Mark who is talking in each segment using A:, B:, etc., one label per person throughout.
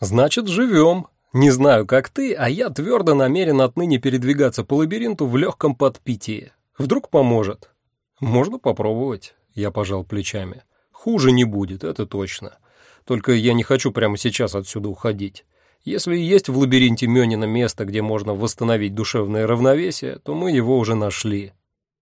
A: «Значит, живем. Не знаю, как ты, а я твердо намерен отныне передвигаться по лабиринту в легком подпитии. Вдруг поможет?» «Можно попробовать», — я пожал плечами. «Хуже не будет, это точно. Только я не хочу прямо сейчас отсюда уходить. Если есть в лабиринте Мёнина место, где можно восстановить душевное равновесие, то мы его уже нашли».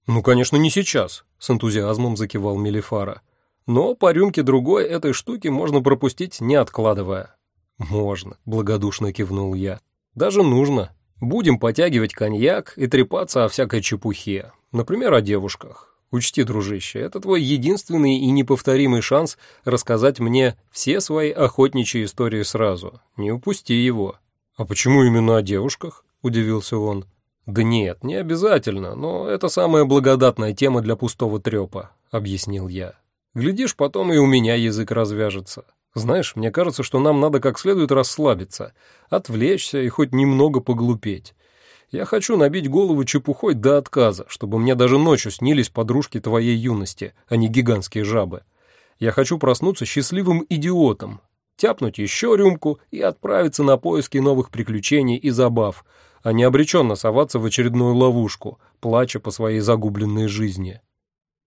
A: «Ну, конечно, не сейчас», — с энтузиазмом закивал Мелифара. «Но по рюмке другой этой штуки можно пропустить, не откладывая». «Можно», — благодушно кивнул я. «Даже нужно. Будем потягивать коньяк и трепаться о всякой чепухе. Например, о девушках. Учти, дружище, это твой единственный и неповторимый шанс рассказать мне все свои охотничьи истории сразу. Не упусти его». «А почему именно о девушках?» — удивился он. «Да нет, не обязательно, но это самая благодатная тема для пустого трёпа», — объяснил я. «Глядишь, потом и у меня язык развяжется. Знаешь, мне кажется, что нам надо как следует расслабиться, отвлечься и хоть немного поглупеть. Я хочу набить голову чепухой до отказа, чтобы мне даже ночью снились подружки твоей юности, а не гигантские жабы. Я хочу проснуться счастливым идиотом, тяпнуть еще рюмку и отправиться на поиски новых приключений и забав, а не обреченно соваться в очередную ловушку, плача по своей загубленной жизни.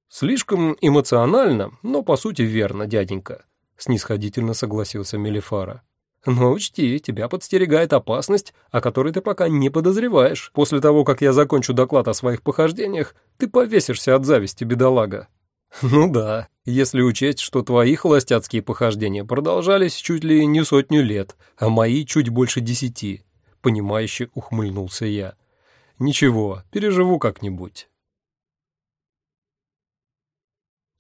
A: Слишком эмоционально, но по сути верно, дяденька, снисходительно согласился Мелифара. Но учти, тебя подстерегает опасность, о которой ты пока не подозреваешь. После того, как я закончу доклад о своих похождениях, ты повесишься от зависти, бедолага. Ну да, если учесть, что твои холостяцкие похождения продолжались чуть ли не сотню лет, а мои чуть больше десяти. — понимающе ухмыльнулся я. «Ничего, переживу как-нибудь».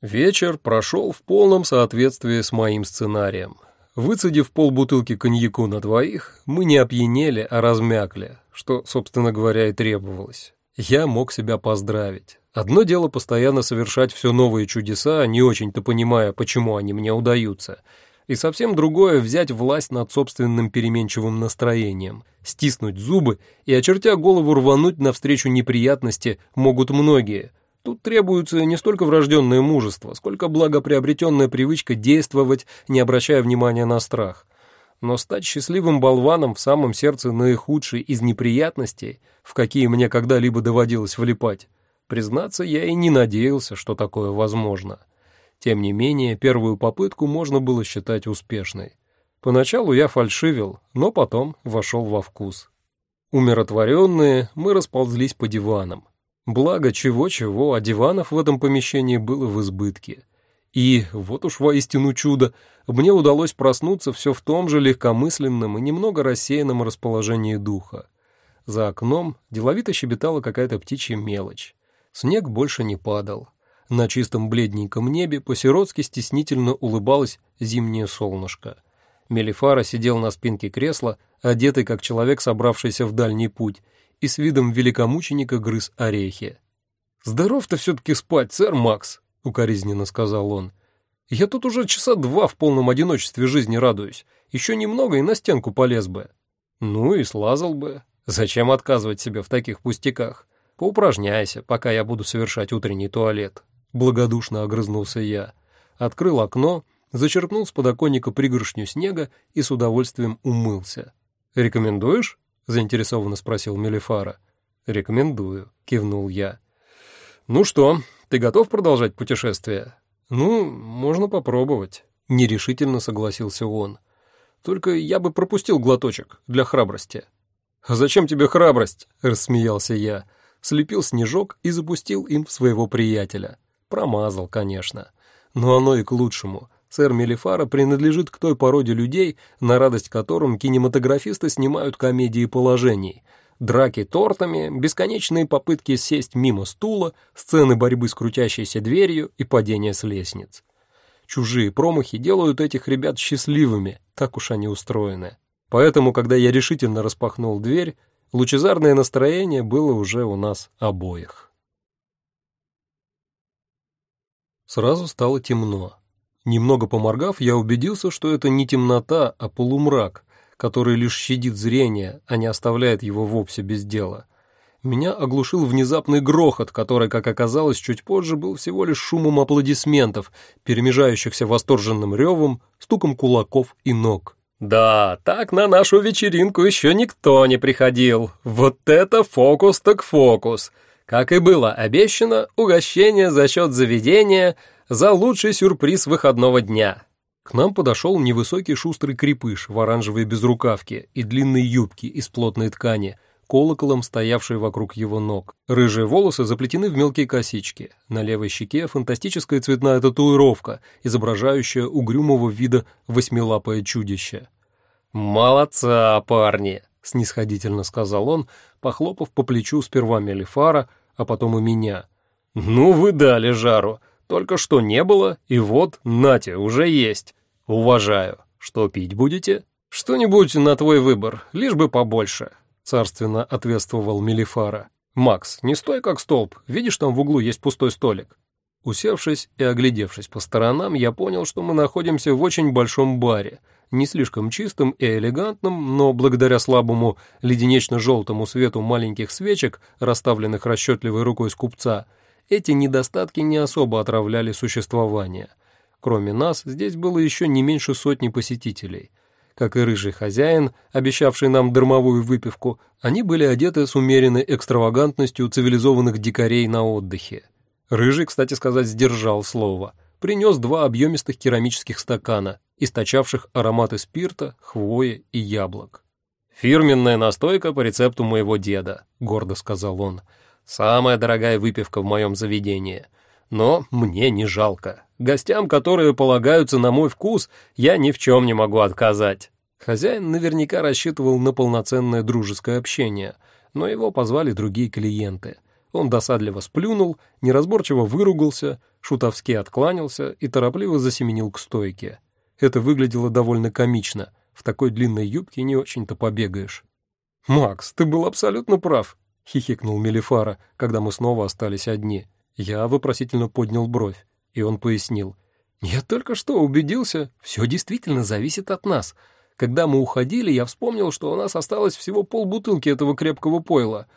A: Вечер прошел в полном соответствии с моим сценарием. Выцедив полбутылки коньяку на двоих, мы не опьянели, а размякли, что, собственно говоря, и требовалось. Я мог себя поздравить. Одно дело постоянно совершать все новые чудеса, не очень-то понимая, почему они мне удаются — и совсем другое взять власть над собственным переменчивым настроением, стиснуть зубы и, очертя голову, рвануть навстречу неприятности могут многие. Тут требуется не столько врожденное мужество, сколько благоприобретенная привычка действовать, не обращая внимания на страх. Но стать счастливым болваном в самом сердце наихудшей из неприятностей, в какие мне когда-либо доводилось влипать, признаться, я и не надеялся, что такое возможно. Тем не менее, первую попытку можно было считать успешной. Поначалу я фальшивил, но потом вошел во вкус. Умиротворенные, мы расползлись по диванам. Благо, чего-чего, а диванов в этом помещении было в избытке. И, вот уж воистину чудо, мне удалось проснуться все в том же легкомысленном и немного рассеянном расположении духа. За окном деловито щебетала какая-то птичья мелочь. Снег больше не падал. На чистом бледненьком небе по-сиротски стеснительно улыбалось зимнее солнышко. Мелифара сидел на спинке кресла, одетый как человек, собравшийся в дальний путь, и с видом великомученика грыз орехи. «Здоров-то все-таки спать, сэр Макс», — укоризненно сказал он. «Я тут уже часа два в полном одиночестве жизни радуюсь. Еще немного и на стенку полез бы». «Ну и слазал бы. Зачем отказывать себе в таких пустяках? Поупражняйся, пока я буду совершать утренний туалет». Благодушно огрызнулся я. Открыл окно, зачерпнул с подоконника пригоршню снега и с удовольствием умылся. «Рекомендуешь?» — заинтересованно спросил Мелифара. «Рекомендую», — кивнул я. «Ну что, ты готов продолжать путешествие?» «Ну, можно попробовать», — нерешительно согласился он. «Только я бы пропустил глоточек для храбрости». «А зачем тебе храбрость?» — рассмеялся я. Слепил снежок и запустил им в своего приятеля. Промазал, конечно. Но оно и к лучшему. Сэр Мелифара принадлежит к той породе людей, на радость которым кинематографисты снимают комедии положений. Драки тортами, бесконечные попытки сесть мимо стула, сцены борьбы с крутящейся дверью и падения с лестниц. Чужие промахи делают этих ребят счастливыми, так уж они устроены. Поэтому, когда я решительно распахнул дверь, лучезарное настроение было уже у нас обоих. Сразу стало темно. Немного поморгав, я убедился, что это не темнота, а полумрак, который лишь щадит зрение, а не оставляет его вовсе без дела. Меня оглушил внезапный грохот, который, как оказалось, чуть позже был всего лишь шумом аплодисментов, перемежающихся восторженным ревом, стуком кулаков и ног. «Да, так на нашу вечеринку еще никто не приходил. Вот это фокус так фокус. Как и было обещано, угощение за счет заведения за лучший сюрприз выходного дня». К нам подошел невысокий шустрый крепыш в оранжевой безрукавке и длинной юбке из плотной ткани – колоколом, стоявший вокруг его ног. Рыжие волосы заплетены в мелкие косички. На левой щеке фантастическая цветная татуировка, изображающая угрюмого вида восьмилапое чудище. «Молодца, парни!» — снисходительно сказал он, похлопав по плечу сперва Мелифара, а потом и меня. «Ну вы дали жару! Только что не было, и вот, нате, уже есть. Уважаю. Что пить будете?» «Что-нибудь на твой выбор, лишь бы побольше. — царственно ответствовал Мелифара. «Макс, не стой как столб, видишь, там в углу есть пустой столик». Усевшись и оглядевшись по сторонам, я понял, что мы находимся в очень большом баре, не слишком чистым и элегантным, но благодаря слабому леденечно-желтому свету маленьких свечек, расставленных расчетливой рукой скупца, эти недостатки не особо отравляли существование. Кроме нас, здесь было еще не меньше сотни посетителей — как и рыжий хозяин, обещавший нам дармовую выпивку, они были одеты с умеренной экстравагантностью цивилизованных дикарей на отдыхе. Рыжий, кстати сказать, сдержал слово. Принес два объемистых керамических стакана, источавших ароматы спирта, хвои и яблок. «Фирменная настойка по рецепту моего деда», — гордо сказал он. «Самая дорогая выпивка в моем заведении. Но мне не жалко. Гостям, которые полагаются на мой вкус, я ни в чем не могу отказать». Хозяин наверняка рассчитывал на полноценное дружеское общение, но его позвали другие клиенты. Он досадливо сплюнул, неразборчиво выругался, шутовски откланялся и торопливо засеменил к стойке. Это выглядело довольно комично. В такой длинной юбке не очень-то побегаешь. «Макс, ты был абсолютно прав», — хихикнул Мелифара, когда мы снова остались одни. Я вопросительно поднял бровь, и он пояснил. «Я только что убедился, все действительно зависит от нас. Когда мы уходили, я вспомнил, что у нас осталось всего полбутылки этого крепкого пойла.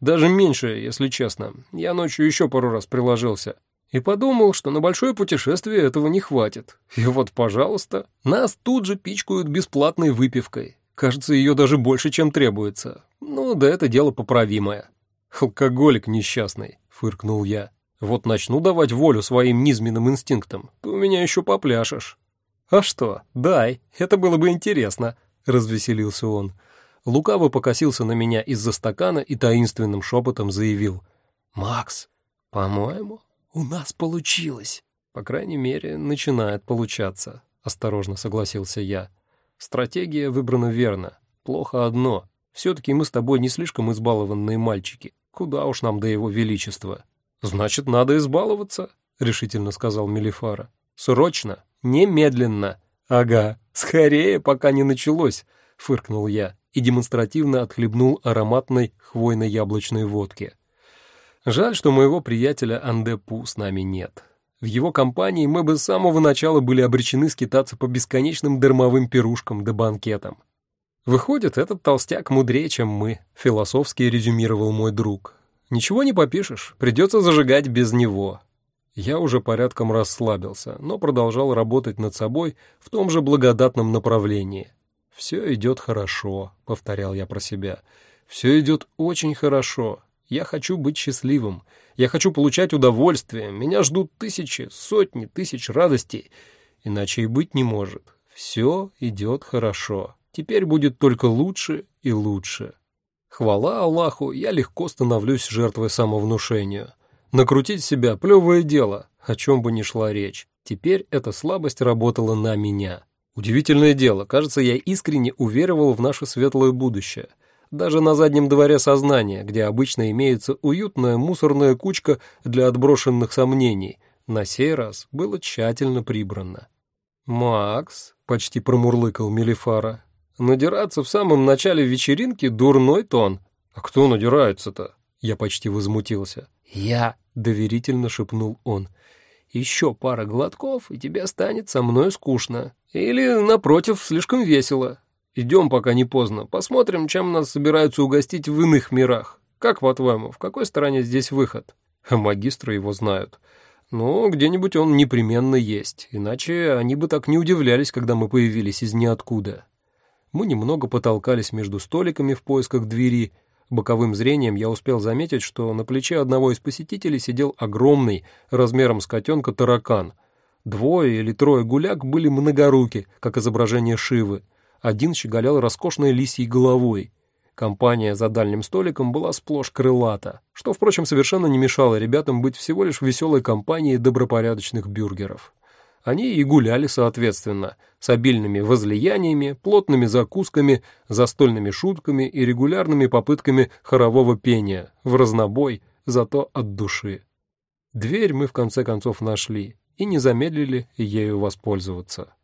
A: Даже меньше, если честно. Я ночью еще пару раз приложился. И подумал, что на большое путешествие этого не хватит. И вот, пожалуйста, нас тут же пичкают бесплатной выпивкой. Кажется, ее даже больше, чем требуется. Ну, да это дело поправимое. «Алкоголик несчастный», — фыркнул я. «Вот начну давать волю своим низменным инстинктам, ты у меня еще попляшешь». «А что, дай, это было бы интересно», — развеселился он. Лукаво покосился на меня из-за стакана и таинственным шепотом заявил. «Макс, по-моему, у нас получилось». «По крайней мере, начинает получаться», — осторожно согласился я. «Стратегия выбрана верно. Плохо одно. Все-таки мы с тобой не слишком избалованные мальчики. Куда уж нам до его величества». «Значит, надо избаловаться», — решительно сказал Мелифара. «Срочно, немедленно». «Ага, скорее, пока не началось», — фыркнул я и демонстративно отхлебнул ароматной хвойно-яблочной водки. Жаль, что моего приятеля Андепу с нами нет. В его компании мы бы с самого начала были обречены скитаться по бесконечным дармовым пирушкам да банкетам. «Выходит, этот толстяк мудрее, чем мы», — философски резюмировал мой друг. «Ничего не попишешь, придется зажигать без него. Я уже порядком расслабился, но продолжал работать над собой в том же благодатном направлении. «Все идет хорошо», — повторял я про себя. «Все идет очень хорошо. Я хочу быть счастливым. Я хочу получать удовольствие. Меня ждут тысячи, сотни тысяч радостей. Иначе и быть не может. Все идет хорошо. Теперь будет только лучше и лучше». Хвала Аллаху, я легко становлюсь жертвой самовнушения. Накрутить себя – плевое дело, о чем бы ни шла речь. Теперь эта слабость работала на меня. Удивительное дело, кажется, я искренне уверовал в наше светлое будущее. Даже на заднем дворе сознания, где обычно имеется уютная мусорная кучка для отброшенных сомнений, на сей раз было тщательно прибрано. «Макс», — почти промурлыкал Мелифара, — «надираться в самом начале вечеринки — дурной тон». «А кто надирается-то?» Я почти возмутился. «Я», — доверительно шепнул он. «Еще пара глотков, и тебе станет со мной скучно. Или, напротив, слишком весело. Идем, пока не поздно, посмотрим, чем нас собираются угостить в иных мирах. Как, по-твоему, в какой стороне здесь выход?» Магистры его знают. Но где-нибудь он непременно есть, иначе они бы так не удивлялись, когда мы появились из ниоткуда. Мы немного потолкались между столиками в поисках двери. Боковым зрением я успел заметить, что на плече одного из посетителей сидел огромный, размером с котенка, таракан. Двое или трое гуляк были многоруки, как изображение Шивы. Один щеголял роскошной лисьей головой. Компания за дальним столиком была сплошь крылата, что, впрочем, совершенно не мешало ребятам быть всего лишь веселой компанией добропорядочных бюргеров. Они и гуляли соответственно, с обильными возлияниями, плотными закусками, застольными шутками и регулярными попытками хорового пения, в разнобой, зато от души. Дверь мы в конце концов нашли и не замедлили ею воспользоваться.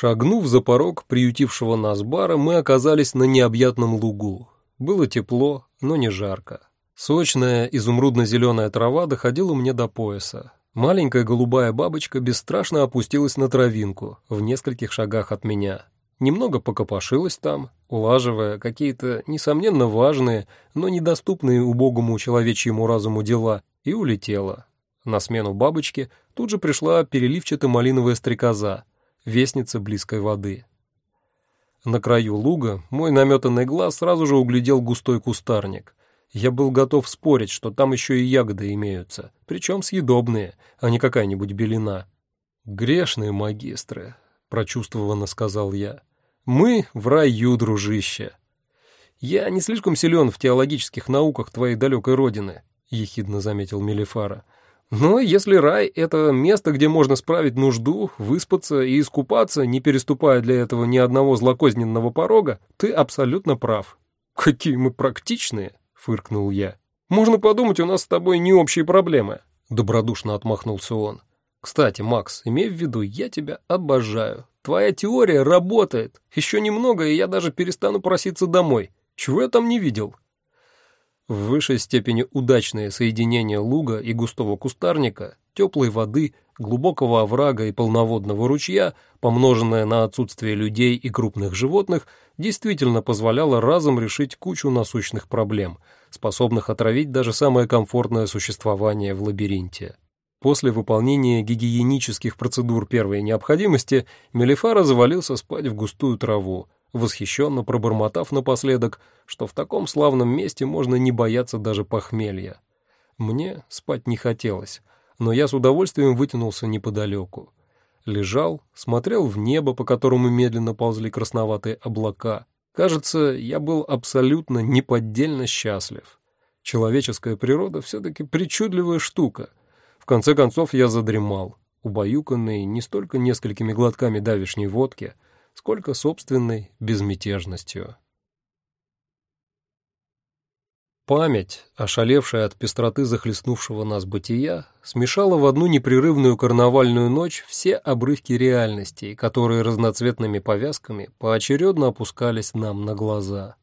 A: Шагнув за порог приютившего нас бара, мы оказались на необъятном лугу. Было тепло, но не жарко. Сочная изумрудно-зеленая трава доходила мне до пояса. Маленькая голубая бабочка бесстрашно опустилась на травинку в нескольких шагах от меня. Немного покопошилась там, улаживая какие-то, несомненно, важные, но недоступные убогому человечьему разуму дела, и улетела. На смену бабочки тут же пришла переливчато-малиновая стрекоза, вестница близкой воды. На краю луга мой наметанный глаз сразу же углядел густой кустарник. Я был готов спорить, что там еще и ягоды имеются, причем съедобные, а не какая-нибудь белина. «Грешные магистры», — прочувствованно сказал я. «Мы в раю, дружище». «Я не слишком силен в теологических науках твоей далекой родины», — ехидно заметил Мелифара. «Но если рай — это место, где можно справить нужду, выспаться и искупаться, не переступая для этого ни одного злокозненного порога, ты абсолютно прав». «Какие мы практичные!» — фыркнул я. «Можно подумать, у нас с тобой не общие проблемы», — добродушно отмахнулся он. «Кстати, Макс, имей в виду, я тебя обожаю. Твоя теория работает. Еще немного, и я даже перестану проситься домой. Чего я там не видел?» В высшей степени удачное соединение луга и густого кустарника, теплой воды, глубокого оврага и полноводного ручья, помноженное на отсутствие людей и крупных животных, действительно позволяло разом решить кучу насущных проблем, способных отравить даже самое комфортное существование в лабиринте. После выполнения гигиенических процедур первой необходимости Мелифара завалился спать в густую траву, восхищенно пробормотав напоследок, что в таком славном месте можно не бояться даже похмелья. Мне спать не хотелось, но я с удовольствием вытянулся неподалеку. Лежал, смотрел в небо, по которому медленно ползли красноватые облака. Кажется, я был абсолютно неподдельно счастлив. Человеческая природа все-таки причудливая штука. В конце концов я задремал, убаюканный не столько несколькими глотками давишней водки — сколько собственной безмятежностью. Память, ошалевшая от пестроты захлестнувшего нас бытия, смешала в одну непрерывную карнавальную ночь все обрывки реальностей, которые разноцветными повязками поочередно опускались нам на глаза.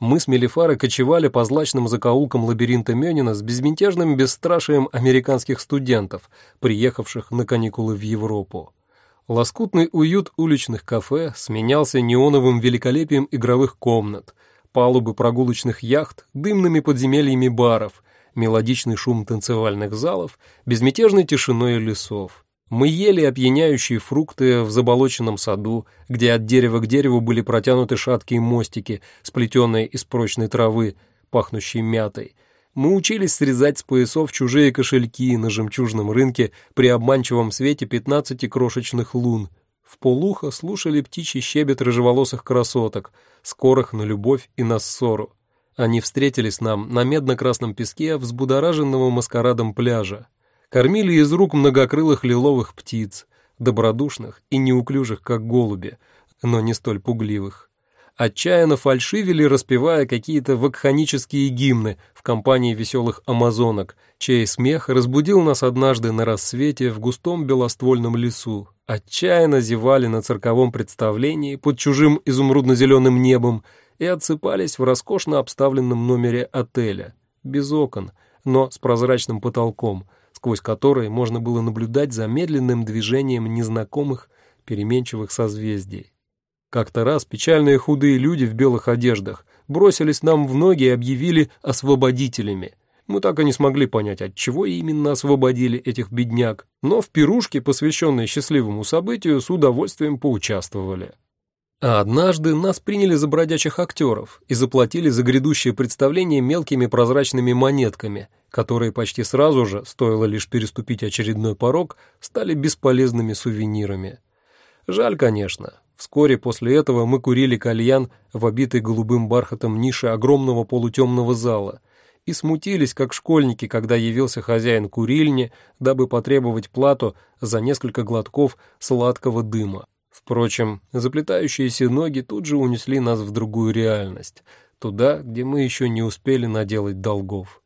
A: Мы с Мелифарой кочевали по злачным закоулкам лабиринта Мёнина с безмятежным бесстрашием американских студентов, приехавших на каникулы в Европу. Лоскутный уют уличных кафе сменялся неоновым великолепием игровых комнат, палубы прогулочных яхт, дымными подземельями баров, мелодичный шум танцевальных залов, безмятежной тишиной лесов. Мы ели опьяняющие фрукты в заболоченном саду, где от дерева к дереву были протянуты шаткие мостики, сплетенные из прочной травы, пахнущей мятой, мы учились срезать с поясов чужие кошельки на жемчужном рынке при обманчивом свете пятнадцати крошечных лун. В полухо слушали птичий щебет рыжеволосых красоток, скорых на любовь и на ссору. Они встретились нам на медно-красном песке взбудораженного маскарадом пляжа. Кормили из рук многокрылых лиловых птиц, добродушных и неуклюжих, как голуби, но не столь пугливых отчаянно фальшивили, распевая какие-то вакханические гимны в компании веселых амазонок, чей смех разбудил нас однажды на рассвете в густом белоствольном лесу. Отчаянно зевали на цирковом представлении под чужим изумрудно-зеленым небом и отсыпались в роскошно обставленном номере отеля, без окон, но с прозрачным потолком, сквозь который можно было наблюдать за медленным движением незнакомых переменчивых созвездий. Как-то раз печальные худые люди в белых одеждах бросились нам в ноги и объявили освободителями. Мы так и не смогли понять, от чего именно освободили этих бедняк, но в пирушке, посвященной счастливому событию, с удовольствием поучаствовали. А однажды нас приняли за бродячих актеров и заплатили за грядущее представление мелкими прозрачными монетками, которые почти сразу же, стоило лишь переступить очередной порог, стали бесполезными сувенирами. Жаль, конечно. Вскоре после этого мы курили кальян в обитой голубым бархатом нише огромного полутемного зала и смутились, как школьники, когда явился хозяин курильни, дабы потребовать плату за несколько глотков сладкого дыма. Впрочем, заплетающиеся ноги тут же унесли нас в другую реальность, туда, где мы еще не успели наделать долгов.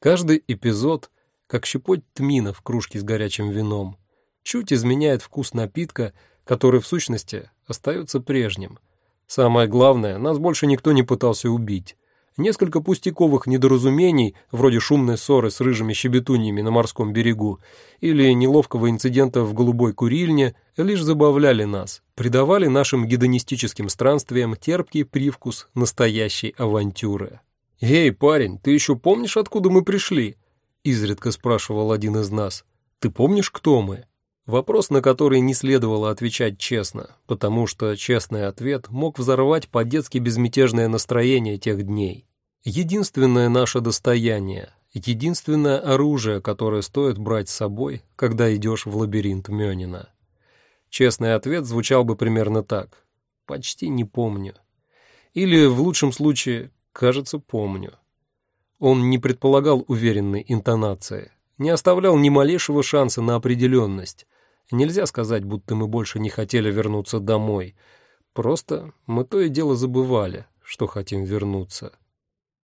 A: Каждый эпизод, как щепоть тмина в кружке с горячим вином, чуть изменяет вкус напитка, который в сущности остается прежним. Самое главное, нас больше никто не пытался убить. Несколько пустяковых недоразумений, вроде шумной ссоры с рыжими щебетуньями на морском берегу или неловкого инцидента в голубой курильне, лишь забавляли нас, придавали нашим гедонистическим странствиям терпкий привкус настоящей авантюры. «Эй, парень, ты еще помнишь, откуда мы пришли?» — изредка спрашивал один из нас. «Ты помнишь, кто мы?» Вопрос, на который не следовало отвечать честно, потому что честный ответ мог взорвать по-детски безмятежное настроение тех дней. Единственное наше достояние, единственное оружие, которое стоит брать с собой, когда идешь в лабиринт Мёнина. Честный ответ звучал бы примерно так. «Почти не помню». Или, в лучшем случае, «кажется, помню». Он не предполагал уверенной интонации, не оставлял ни малейшего шанса на определенность, Нельзя сказать, будто мы больше не хотели вернуться домой. Просто мы то и дело забывали, что хотим вернуться.